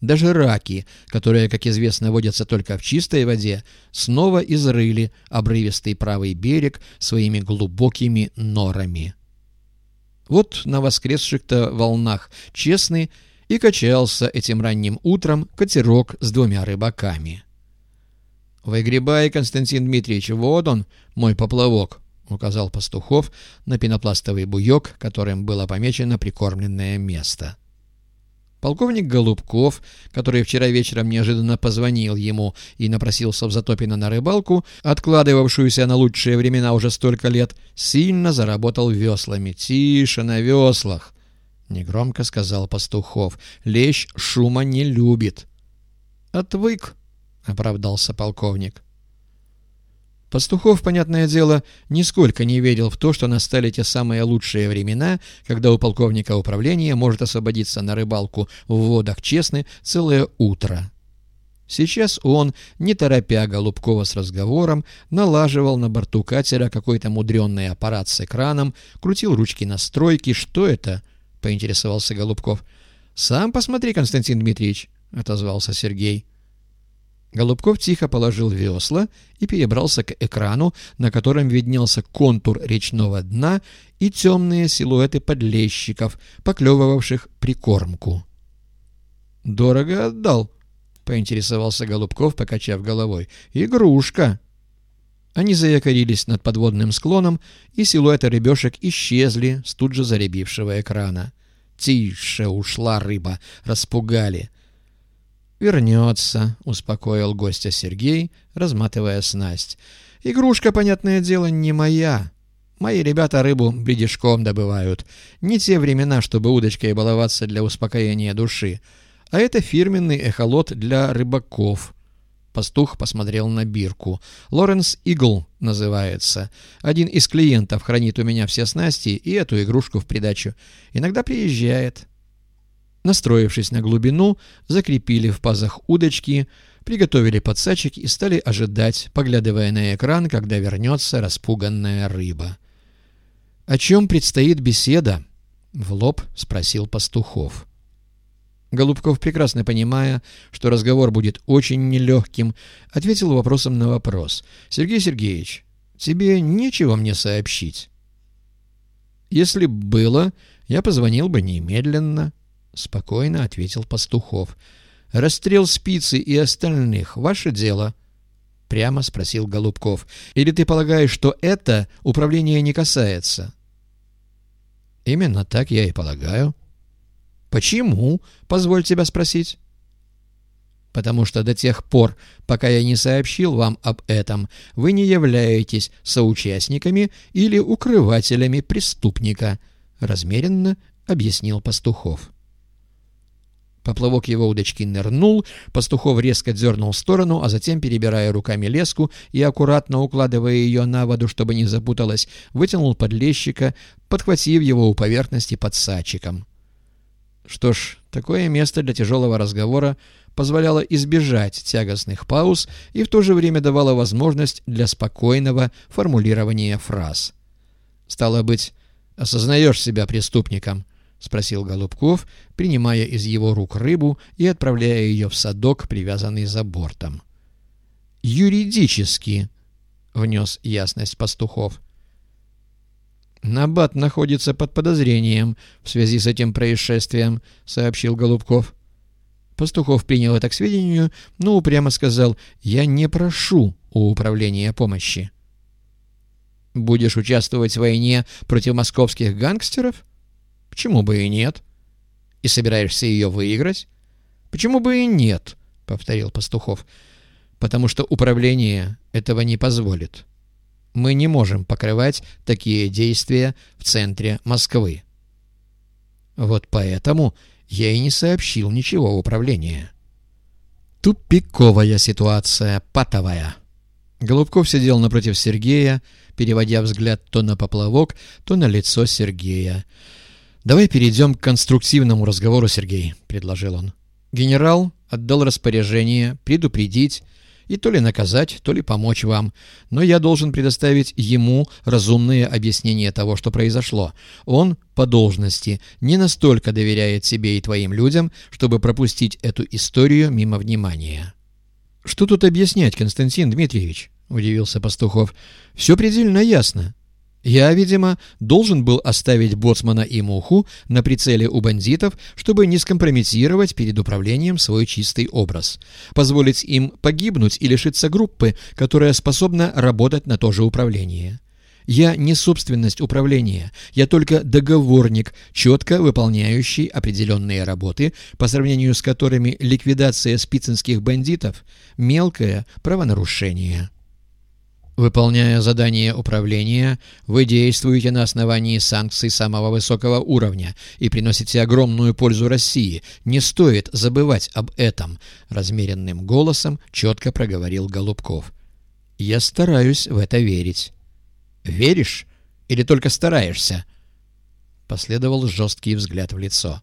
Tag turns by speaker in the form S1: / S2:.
S1: Даже раки, которые, как известно, водятся только в чистой воде, снова изрыли обрывистый правый берег своими глубокими норами. Вот на воскресших-то волнах честный и качался этим ранним утром катерок с двумя рыбаками. «Выгребай, Константин Дмитриевич, вот он, мой поплавок», — указал Пастухов на пенопластовый буек, которым было помечено прикормленное место. Полковник Голубков, который вчера вечером неожиданно позвонил ему и напросился в Затопино на рыбалку, откладывавшуюся на лучшие времена уже столько лет, сильно заработал веслами. «Тише на веслах!» — негромко сказал Пастухов. «Лещ шума не любит». «Отвык», — оправдался полковник. Пастухов, понятное дело, нисколько не верил в то, что настали те самые лучшие времена, когда у полковника управления может освободиться на рыбалку в водах Честны целое утро. Сейчас он, не торопя Голубкова с разговором, налаживал на борту катера какой-то мудренный аппарат с экраном, крутил ручки настройки. «Что это?» — поинтересовался Голубков. «Сам посмотри, Константин Дмитриевич», — отозвался Сергей. Голубков тихо положил весла и перебрался к экрану, на котором виднелся контур речного дна и темные силуэты подлещиков, поклевывавших прикормку. «Дорого отдал», — поинтересовался Голубков, покачав головой. «Игрушка». Они заякорились над подводным склоном, и силуэты рыбешек исчезли с тут же заребившего экрана. «Тише ушла рыба, распугали». «Вернется», — успокоил гостя Сергей, разматывая снасть. «Игрушка, понятное дело, не моя. Мои ребята рыбу бредишком добывают. Не те времена, чтобы удочкой баловаться для успокоения души. А это фирменный эхолот для рыбаков». Пастух посмотрел на бирку. «Лоренс Игл» называется. Один из клиентов хранит у меня все снасти и эту игрушку в придачу. Иногда приезжает. Настроившись на глубину, закрепили в пазах удочки, приготовили подсачек и стали ожидать, поглядывая на экран, когда вернется распуганная рыба. «О чем предстоит беседа?» — в лоб спросил Пастухов. Голубков, прекрасно понимая, что разговор будет очень нелегким, ответил вопросом на вопрос. «Сергей Сергеевич, тебе нечего мне сообщить?» «Если б было, я позвонил бы немедленно». — спокойно ответил Пастухов. «Расстрел спицы и остальных — ваше дело?» — прямо спросил Голубков. «Или ты полагаешь, что это управление не касается?» «Именно так я и полагаю». «Почему?» — позволь тебя спросить. «Потому что до тех пор, пока я не сообщил вам об этом, вы не являетесь соучастниками или укрывателями преступника», — размеренно объяснил Пастухов. Поплавок его удочки нырнул, пастухов резко дернул в сторону, а затем, перебирая руками леску и аккуратно укладывая ее на воду, чтобы не запуталась, вытянул подлещика, подхватив его у поверхности под сачиком. Что ж, такое место для тяжелого разговора позволяло избежать тягостных пауз и в то же время давало возможность для спокойного формулирования фраз. «Стало быть, осознаешь себя преступником», — спросил Голубков, принимая из его рук рыбу и отправляя ее в садок, привязанный за бортом. «Юридически», — внес ясность пастухов. «Набат находится под подозрением в связи с этим происшествием», — сообщил Голубков. Пастухов принял это к сведению, но упрямо сказал «Я не прошу у управления помощи». «Будешь участвовать в войне против московских гангстеров?» Почему бы и нет? И собираешься ее выиграть? Почему бы и нет? Повторил Пастухов. Потому что управление этого не позволит. Мы не можем покрывать такие действия в центре Москвы. Вот поэтому я и не сообщил ничего в управление. Тупиковая ситуация, патовая. Голубков сидел напротив Сергея, переводя взгляд то на поплавок, то на лицо Сергея. «Давай перейдем к конструктивному разговору, Сергей», — предложил он. Генерал отдал распоряжение предупредить и то ли наказать, то ли помочь вам. Но я должен предоставить ему разумные объяснения того, что произошло. Он, по должности, не настолько доверяет себе и твоим людям, чтобы пропустить эту историю мимо внимания». «Что тут объяснять, Константин Дмитриевич?» — удивился Пастухов. «Все предельно ясно. Я, видимо, должен был оставить боцмана и муху на прицеле у бандитов, чтобы не скомпрометировать перед управлением свой чистый образ, позволить им погибнуть и лишиться группы, которая способна работать на то же управление. Я не собственность управления, я только договорник, четко выполняющий определенные работы, по сравнению с которыми ликвидация спицинских бандитов – мелкое правонарушение. Выполняя задание управления, вы действуете на основании санкций самого высокого уровня и приносите огромную пользу России. Не стоит забывать об этом, — размеренным голосом четко проговорил Голубков. Я стараюсь в это верить. Веришь или только стараешься? Последовал жесткий взгляд в лицо.